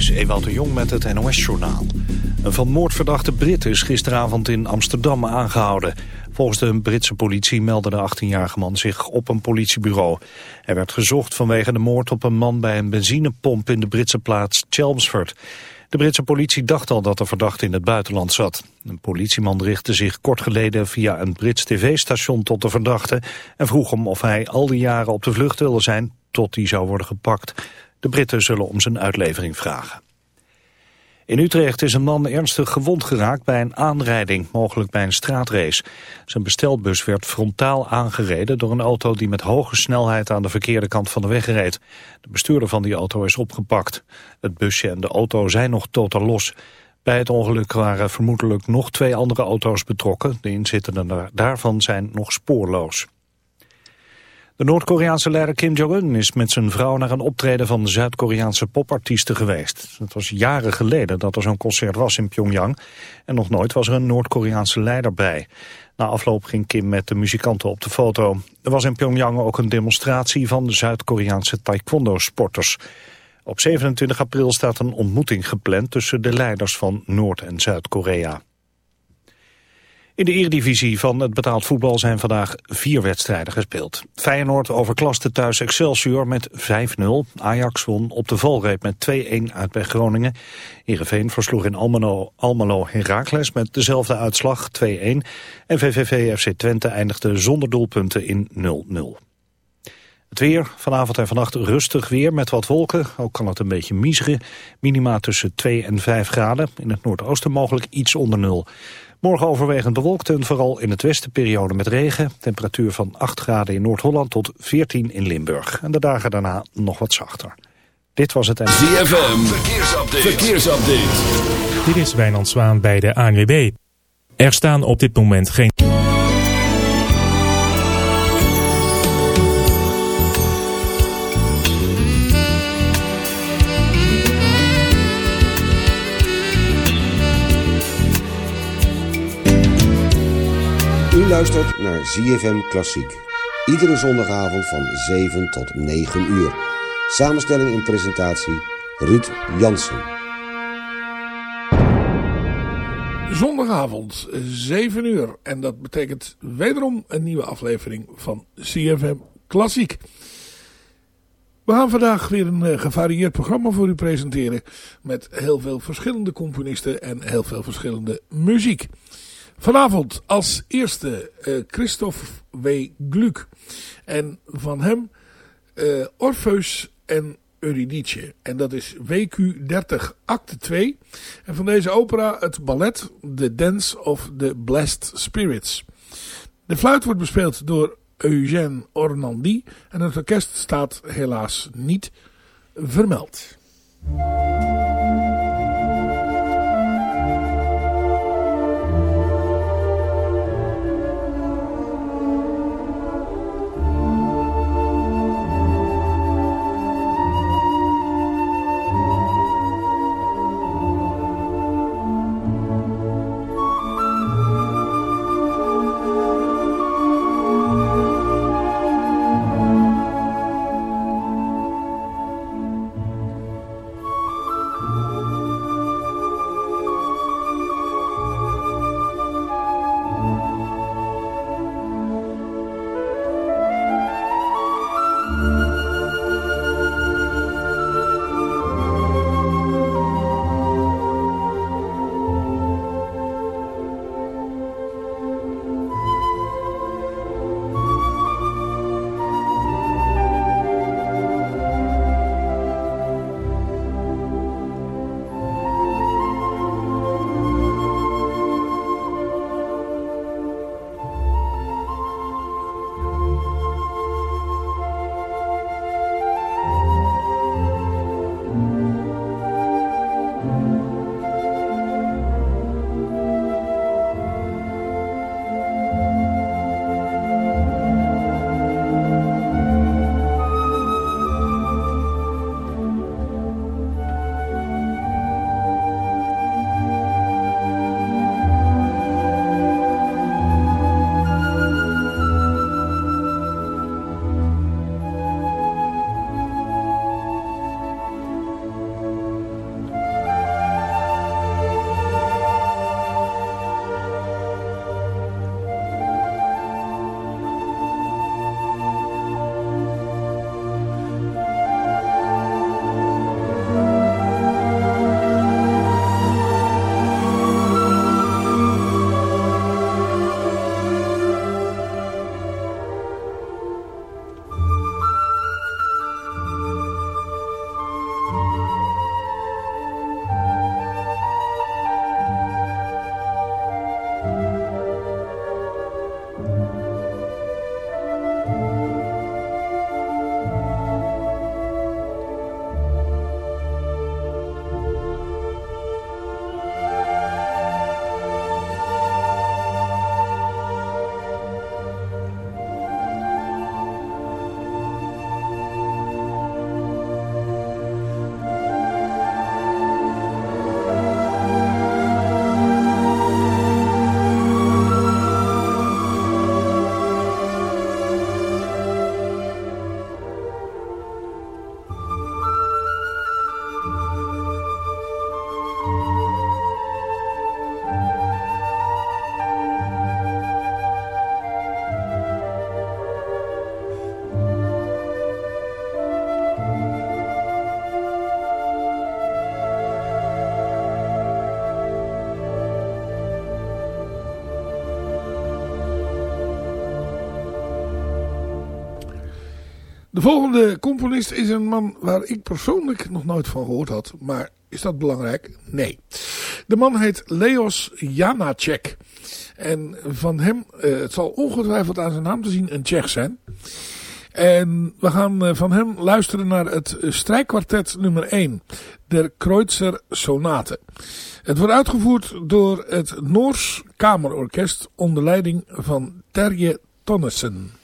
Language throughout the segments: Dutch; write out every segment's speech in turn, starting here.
Is de Jong met het NOS-journaal. Een van moordverdachte Brit is gisteravond in Amsterdam aangehouden. Volgens de Britse politie meldde de 18-jarige man zich op een politiebureau. Hij werd gezocht vanwege de moord op een man bij een benzinepomp in de Britse plaats Chelmsford. De Britse politie dacht al dat de verdachte in het buitenland zat. Een politieman richtte zich kort geleden via een Brits tv-station tot de verdachte... en vroeg hem of hij al die jaren op de vlucht wilde zijn tot hij zou worden gepakt. De Britten zullen om zijn uitlevering vragen. In Utrecht is een man ernstig gewond geraakt bij een aanrijding, mogelijk bij een straatrace. Zijn bestelbus werd frontaal aangereden door een auto die met hoge snelheid aan de verkeerde kant van de weg reed. De bestuurder van die auto is opgepakt. Het busje en de auto zijn nog totaal los. Bij het ongeluk waren vermoedelijk nog twee andere auto's betrokken. De inzittenden daarvan zijn nog spoorloos. De Noord-Koreaanse leider Kim Jong-un is met zijn vrouw naar een optreden van Zuid-Koreaanse popartiesten geweest. Het was jaren geleden dat er zo'n concert was in Pyongyang en nog nooit was er een Noord-Koreaanse leider bij. Na afloop ging Kim met de muzikanten op de foto. Er was in Pyongyang ook een demonstratie van Zuid-Koreaanse taekwondo-sporters. Op 27 april staat een ontmoeting gepland tussen de leiders van Noord- en Zuid-Korea. In de eredivisie van het betaald voetbal zijn vandaag vier wedstrijden gespeeld. Feyenoord overklaste thuis Excelsior met 5-0. Ajax won op de valreep met 2-1 uit bij Groningen. Heerenveen versloeg in Almelo, Almelo Heracles met dezelfde uitslag 2-1. En VVV FC Twente eindigde zonder doelpunten in 0-0. Het weer, vanavond en vannacht rustig weer met wat wolken. Ook kan het een beetje miezeren. Minima tussen 2 en 5 graden. In het noordoosten mogelijk iets onder nul. Morgen overwegend bewolkt en vooral in het westen periode met regen. Temperatuur van 8 graden in Noord-Holland tot 14 in Limburg. En de dagen daarna nog wat zachter. Dit was het... ZFM, verkeersupdate. verkeersupdate. Dit is Wijnand Zwaan bij de ANWB. Er staan op dit moment geen... luistert naar ZFM Klassiek. Iedere zondagavond van 7 tot 9 uur. Samenstelling en presentatie Ruud Jansen. Zondagavond 7 uur. En dat betekent wederom een nieuwe aflevering van CFM Klassiek. We gaan vandaag weer een uh, gevarieerd programma voor u presenteren. Met heel veel verschillende componisten en heel veel verschillende muziek. Vanavond als eerste uh, Christophe W. Gluck. En van hem uh, Orpheus en Eurydice. En dat is WQ 30 acte 2. En van deze opera het ballet The Dance of the Blessed Spirits. De fluit wordt bespeeld door Eugène Ornandy. En het orkest staat helaas niet vermeld. De volgende componist is een man waar ik persoonlijk nog nooit van gehoord had. Maar is dat belangrijk? Nee. De man heet Leos Janacek. En van hem, uh, het zal ongetwijfeld aan zijn naam te zien, een Tsjech zijn. En we gaan uh, van hem luisteren naar het strijkkwartet nummer 1. Der Kreutzer Sonate. Het wordt uitgevoerd door het Noors Kamerorkest onder leiding van Terje Tonnesen.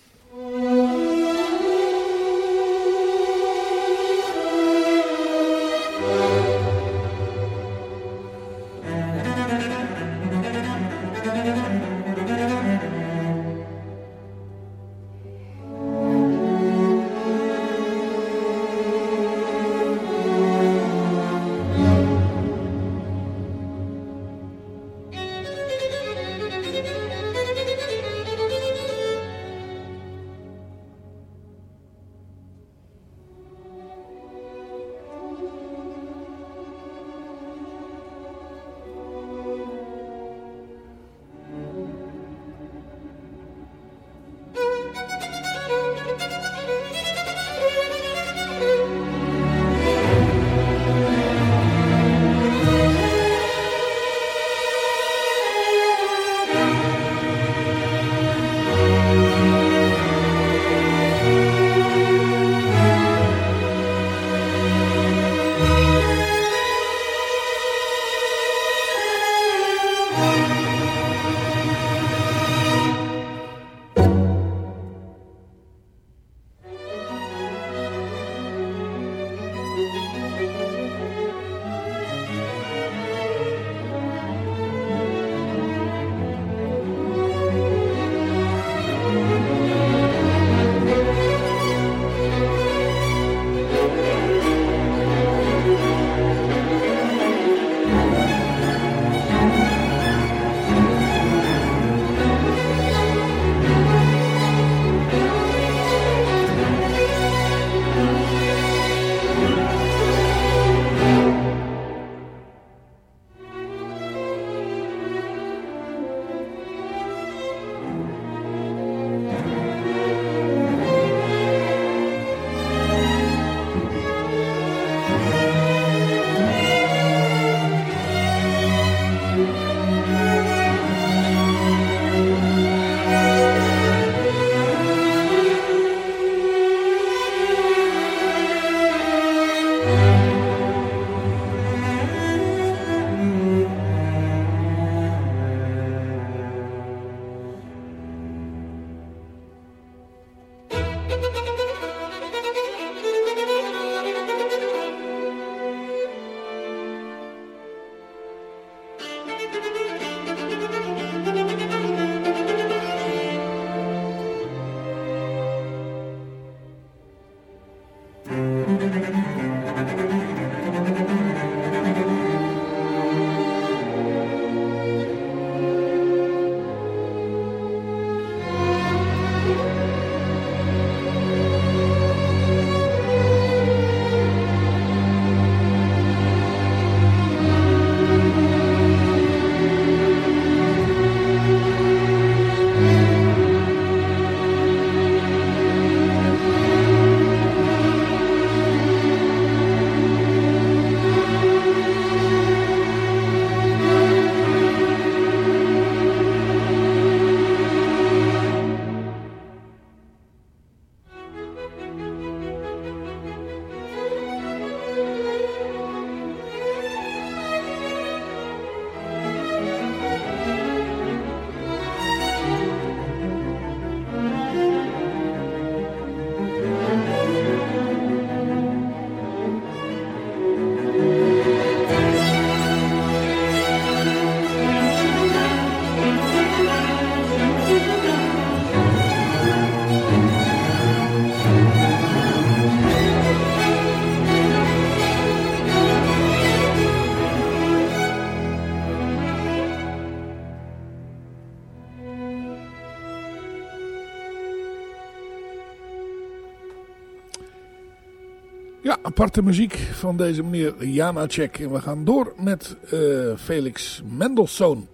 Aparte muziek van deze meneer Janacek. En we gaan door met uh, Felix Mendelssohn.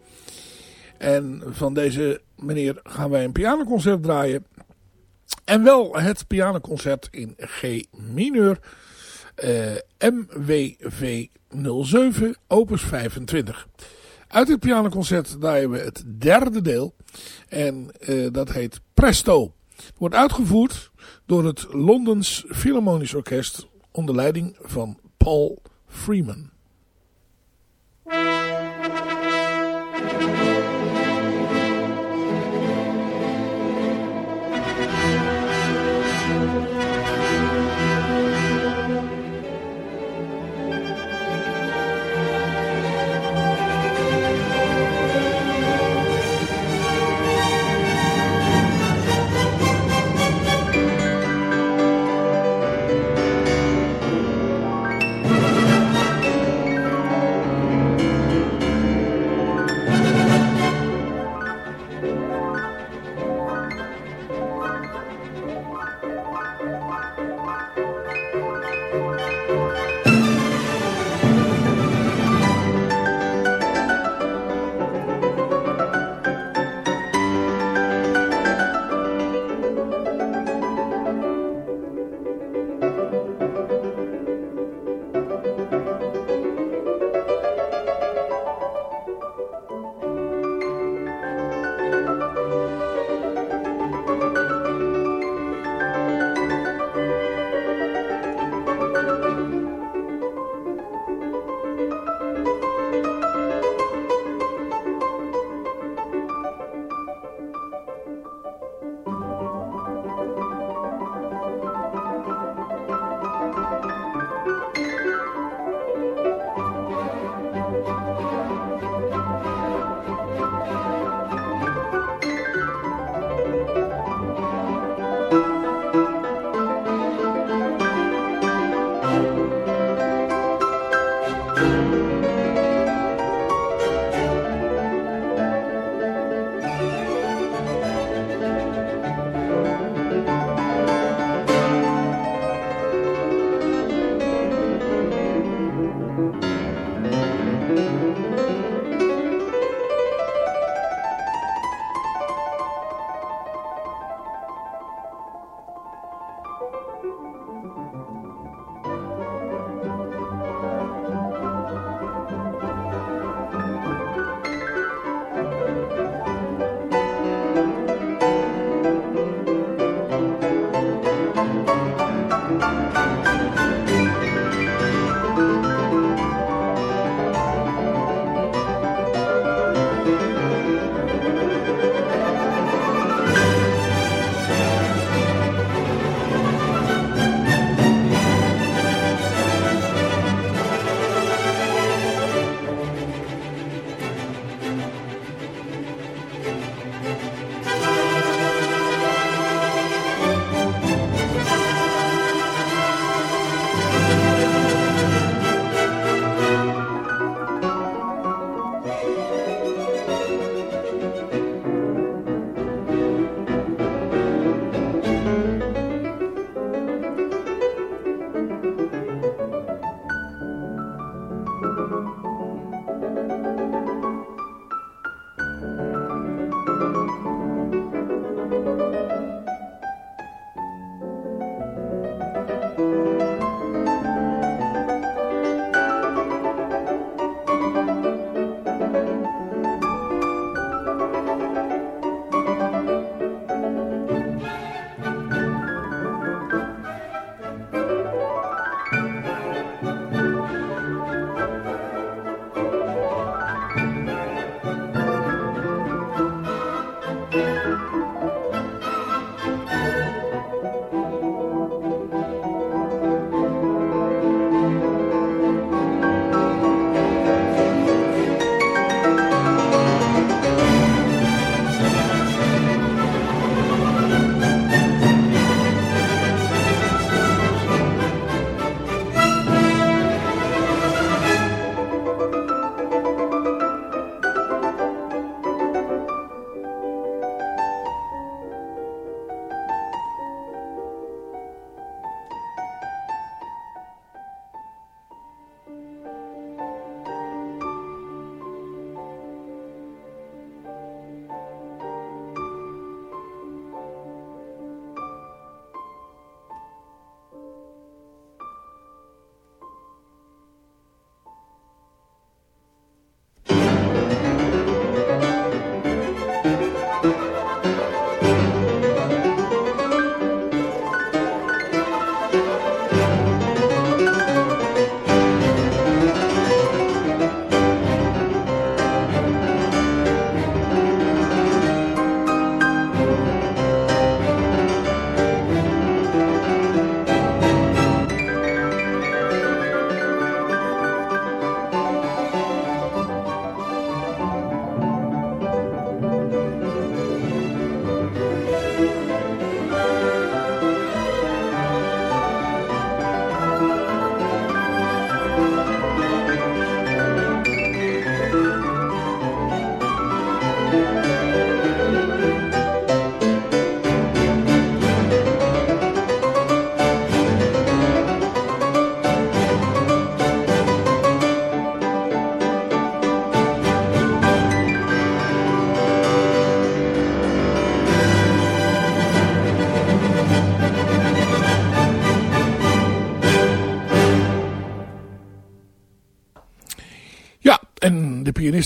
En van deze meneer gaan wij een pianoconcert draaien. En wel het pianoconcert in G mineur. Uh, MWV 07, opus 25. Uit het pianoconcert draaien we het derde deel. En uh, dat heet Presto. Wordt uitgevoerd door het Londens Philharmonisch Orkest onder leiding van Paul Freeman.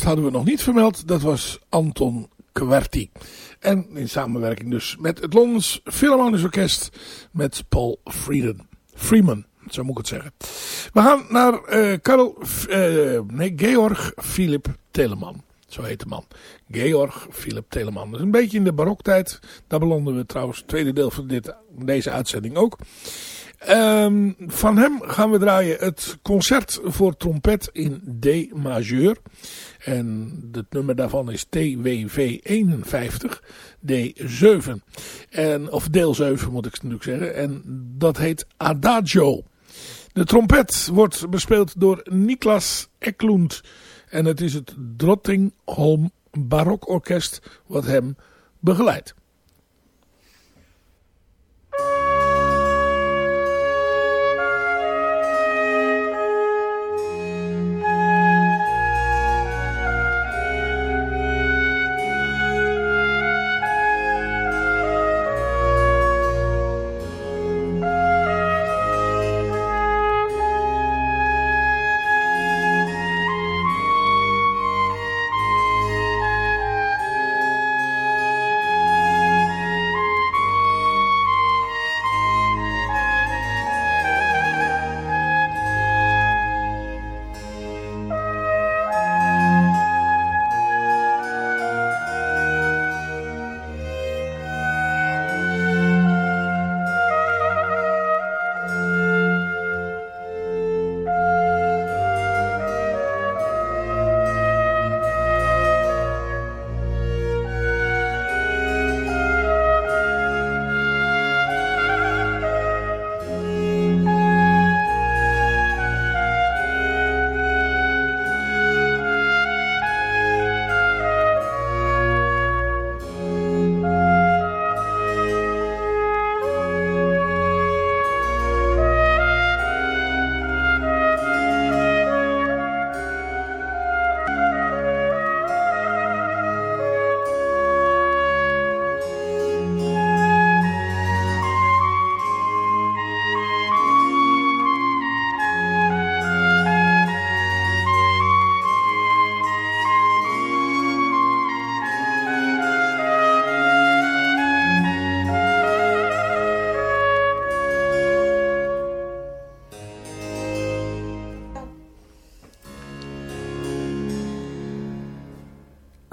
Hadden we nog niet vermeld, dat was Anton Kwerti. En in samenwerking dus met het Londens Philharmonisch Orkest met Paul Frieden, Freeman. Zo moet ik het zeggen. We gaan naar uh, nee, Georg Philip Telemann. Zo heet de man. Georg Philip Telemann. Is een beetje in de baroktijd. Daar belanden we trouwens het tweede deel van dit, deze uitzending ook. Um, van hem gaan we draaien het concert voor trompet in D majeur. En het nummer daarvan is TWV 51 D7. En, of deel 7 moet ik natuurlijk zeggen. En dat heet Adagio. De trompet wordt bespeeld door Niklas Eklund. En het is het Drottingholm Barokorkest wat hem begeleidt.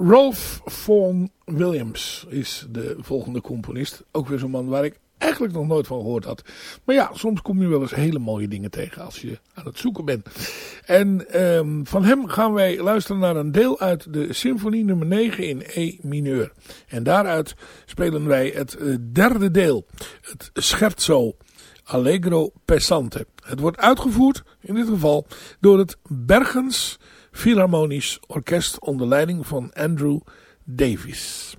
Rolf Vaughan Williams is de volgende componist. Ook weer zo'n man waar ik eigenlijk nog nooit van gehoord had. Maar ja, soms kom je wel eens hele mooie dingen tegen als je aan het zoeken bent. En um, van hem gaan wij luisteren naar een deel uit de symfonie nummer 9 in E mineur. En daaruit spelen wij het uh, derde deel, het scherzo Allegro Pesante. Het wordt uitgevoerd, in dit geval, door het Bergens Philharmonisch Orkest onder leiding van Andrew Davis.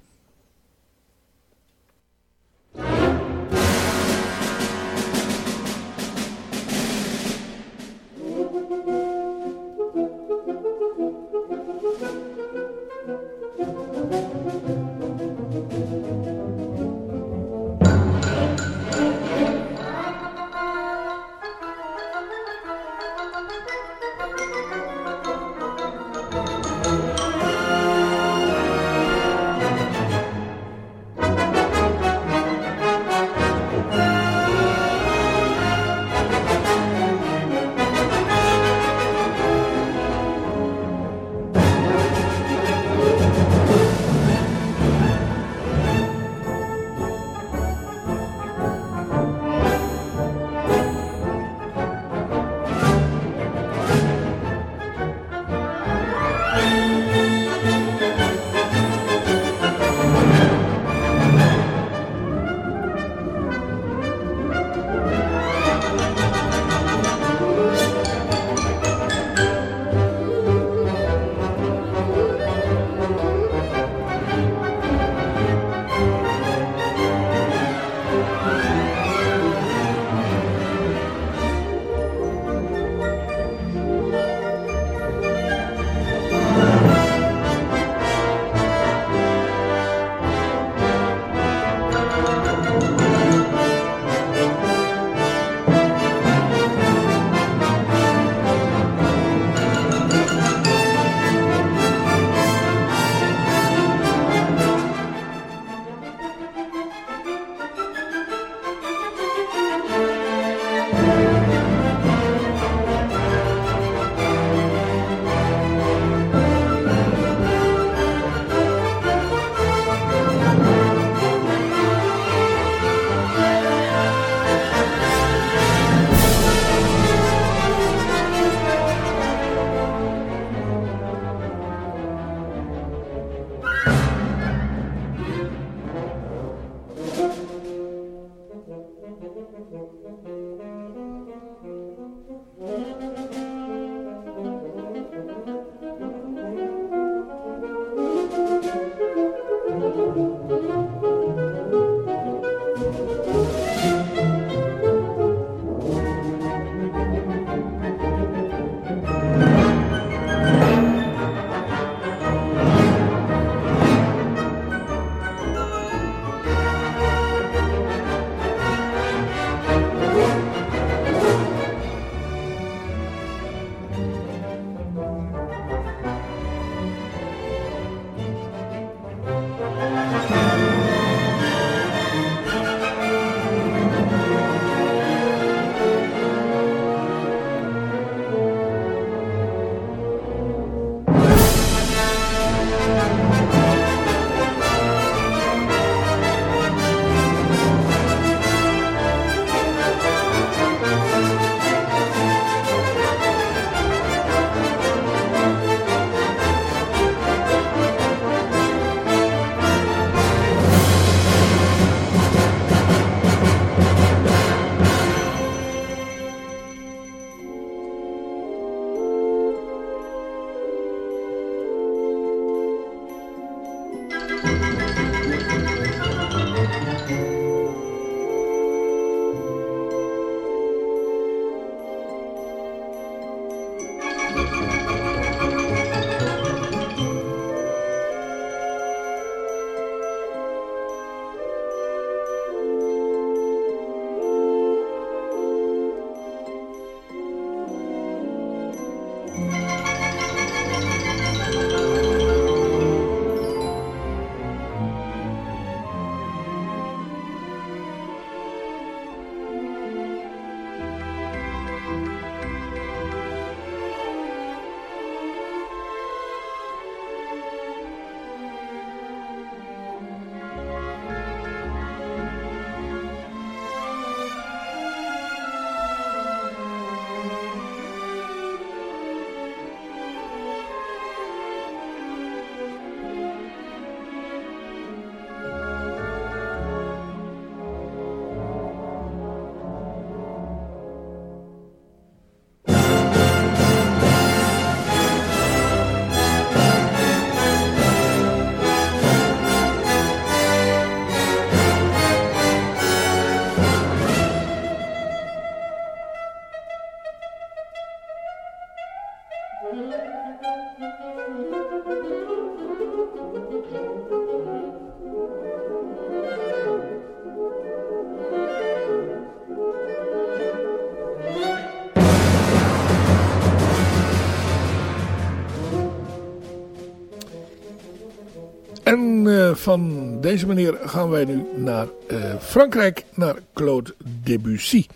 Van deze meneer gaan wij nu naar uh, Frankrijk, naar Claude Debussy.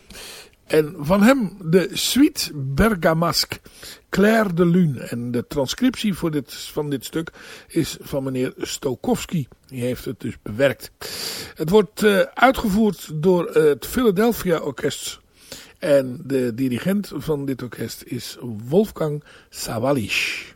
En van hem de Suite Bergamasque, Claire de Lune. En de transcriptie voor dit, van dit stuk is van meneer Stokowski. Die heeft het dus bewerkt. Het wordt uh, uitgevoerd door het Philadelphia Orkest. En de dirigent van dit orkest is Wolfgang Sawalisch.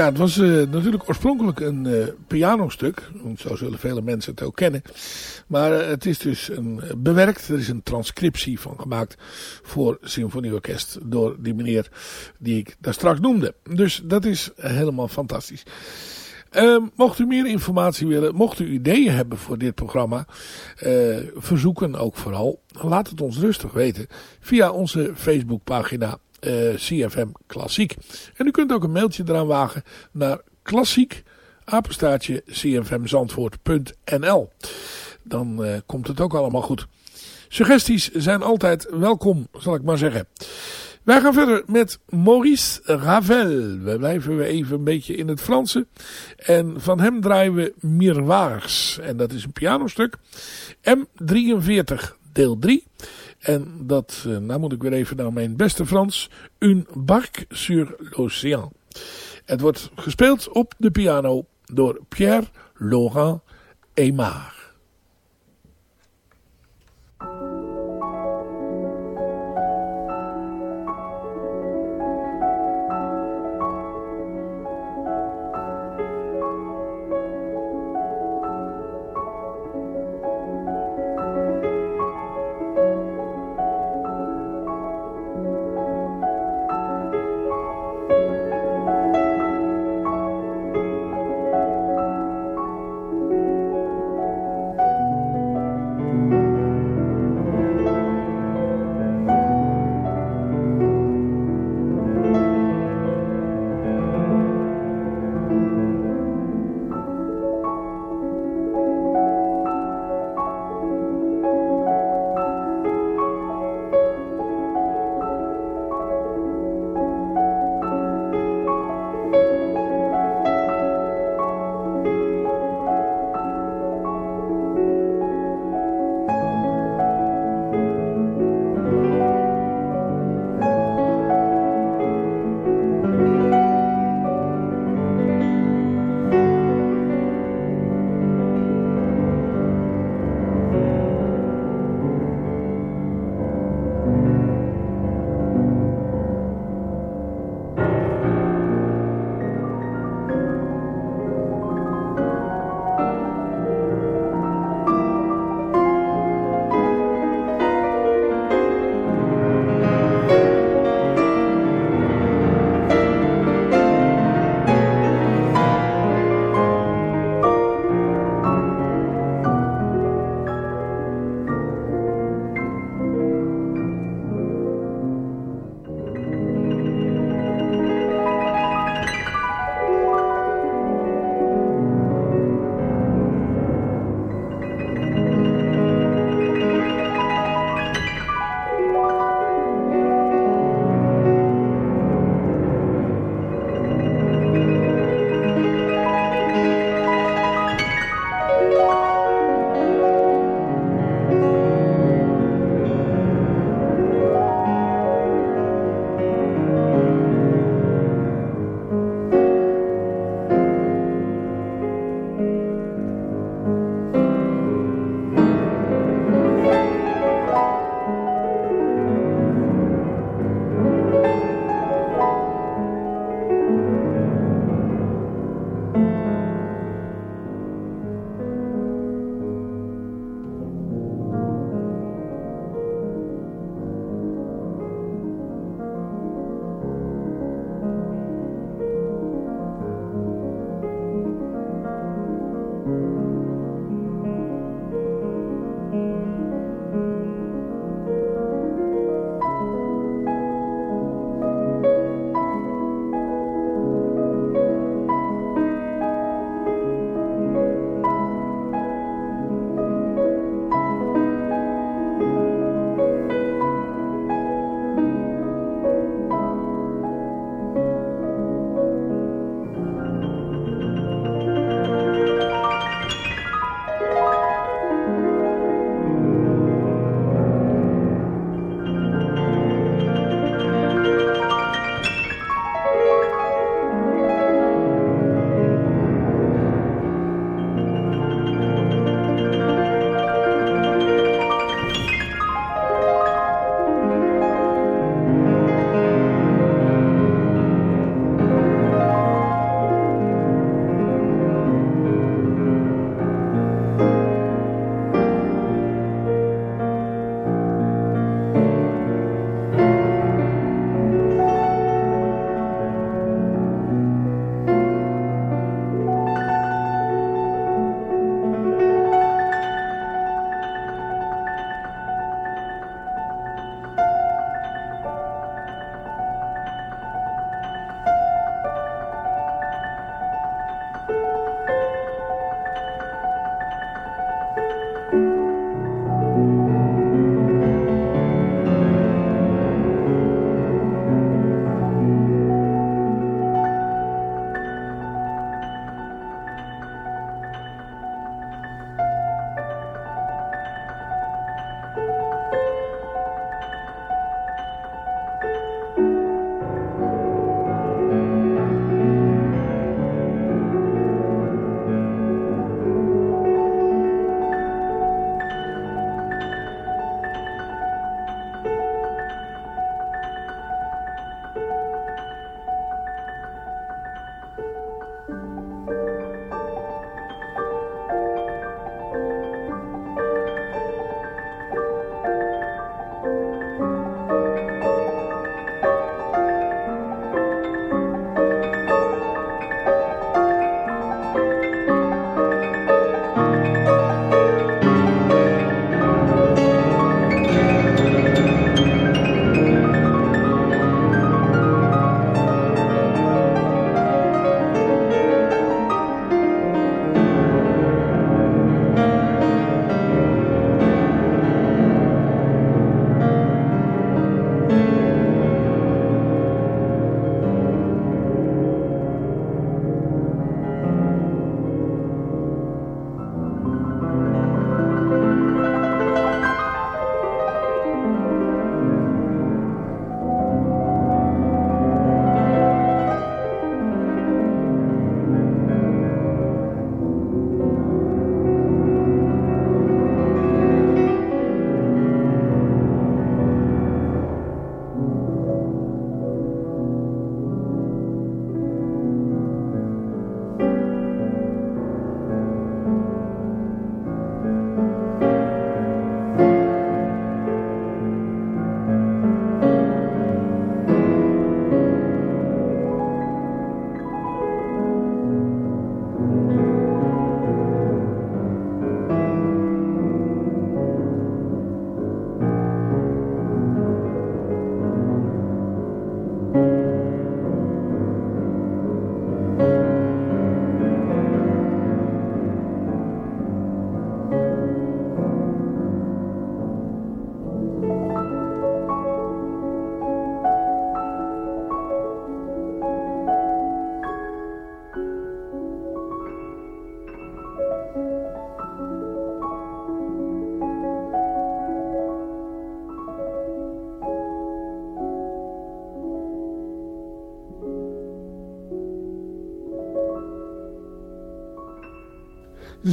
Ja, het was uh, natuurlijk oorspronkelijk een uh, pianostuk. Zo zullen vele mensen het ook kennen. Maar uh, het is dus een, bewerkt. Er is een transcriptie van gemaakt voor symfonieorkest. Door die meneer die ik daar straks noemde. Dus dat is helemaal fantastisch. Uh, mocht u meer informatie willen, mocht u ideeën hebben voor dit programma, verzoeken ook vooral, laat het ons rustig weten via onze Facebookpagina uh, CFM Klassiek. En u kunt ook een mailtje eraan wagen naar klassiek, apenstaartje cfmzandvoort.nl. Dan uh, komt het ook allemaal goed. Suggesties zijn altijd welkom, zal ik maar zeggen. Wij gaan verder met Maurice Ravel. We blijven we even een beetje in het Franse. En van hem draaien we Miroirs. En dat is een pianostuk. M43 deel 3. En dat, nou moet ik weer even naar mijn beste Frans. Un barque sur l'océan. Het wordt gespeeld op de piano door Pierre Laurent Aymar.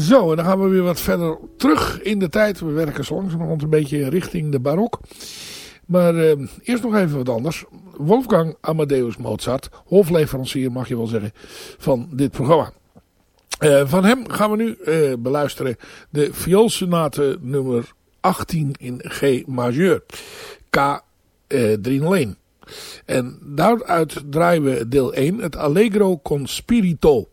Zo, en dan gaan we weer wat verder terug in de tijd. We werken zo langzamerhand een beetje richting de barok. Maar uh, eerst nog even wat anders. Wolfgang Amadeus Mozart, hofleverancier mag je wel zeggen, van dit programma. Uh, van hem gaan we nu uh, beluisteren de vioolsonate nummer 18 in G majeur. K 301. En daaruit draaien we deel 1, het Allegro con Spirito.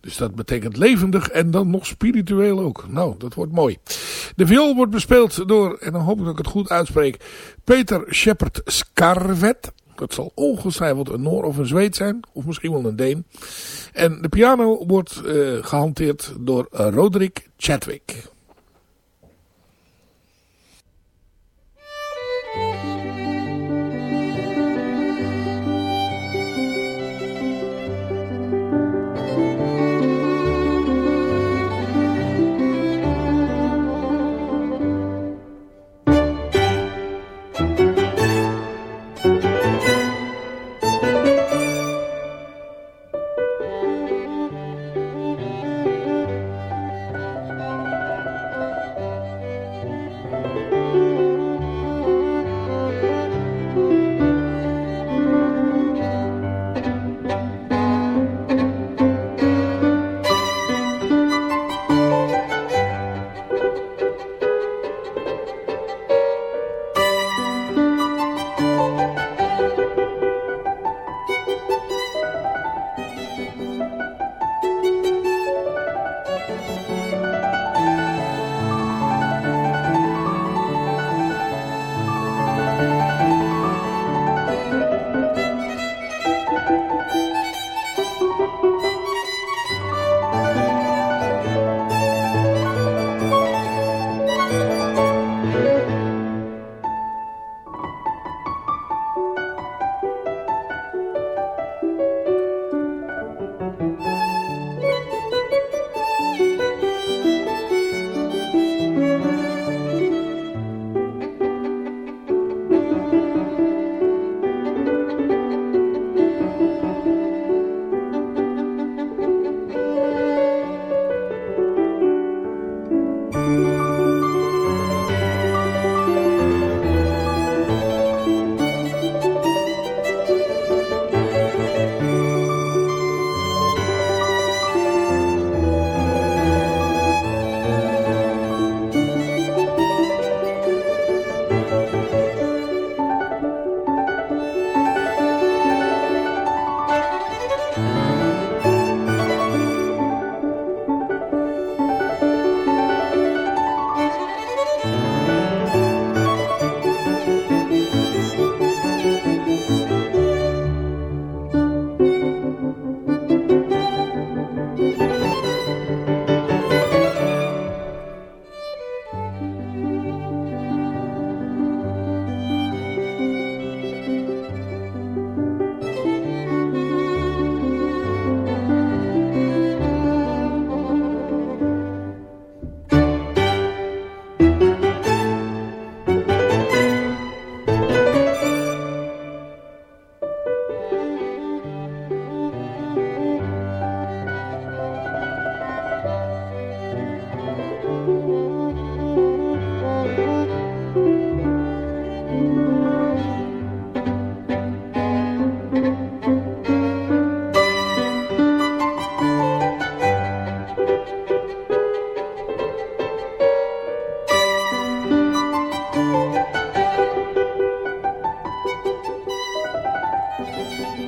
Dus dat betekent levendig en dan nog spiritueel ook. Nou, dat wordt mooi. De viool wordt bespeeld door, en dan hoop ik dat ik het goed uitspreek, Peter Shepard Scarvet. Dat zal ongetwijfeld een Noor of een Zweed zijn, of misschien wel een Deen. En de piano wordt uh, gehanteerd door Roderick Chadwick. Música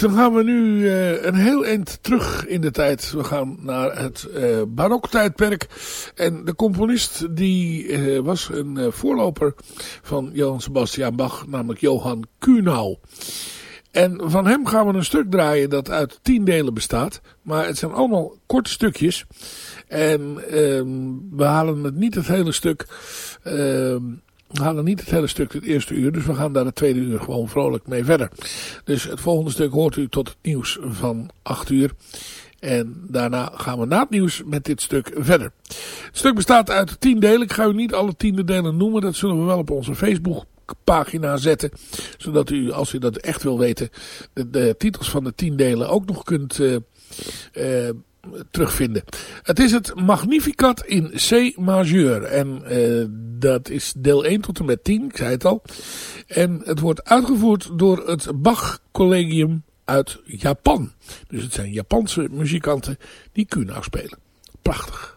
Dan gaan we nu uh, een heel eind terug in de tijd. We gaan naar het uh, baroktijdperk. En de componist die uh, was een voorloper van Johann Sebastian Bach, namelijk Johann Kuhnau. En van hem gaan we een stuk draaien dat uit tien delen bestaat. Maar het zijn allemaal korte stukjes. En ehm, we halen het niet het hele stuk... Ehm, we halen niet het hele stuk het eerste uur, dus we gaan daar het tweede uur gewoon vrolijk mee verder. Dus het volgende stuk hoort u tot het nieuws van 8 uur. En daarna gaan we na het nieuws met dit stuk verder. Het stuk bestaat uit tien delen. Ik ga u niet alle tiende delen noemen. Dat zullen we wel op onze Facebook pagina zetten. Zodat u, als u dat echt wil weten, de, titels van de tien delen ook nog kunt uh, terugvinden. Het is het Magnificat in C majeur. En uh, dat is deel 1 tot en met 10, ik zei het al. En het wordt uitgevoerd door het Bach Collegium uit Japan. Dus het zijn Japanse muzikanten die Kunau spelen. Prachtig.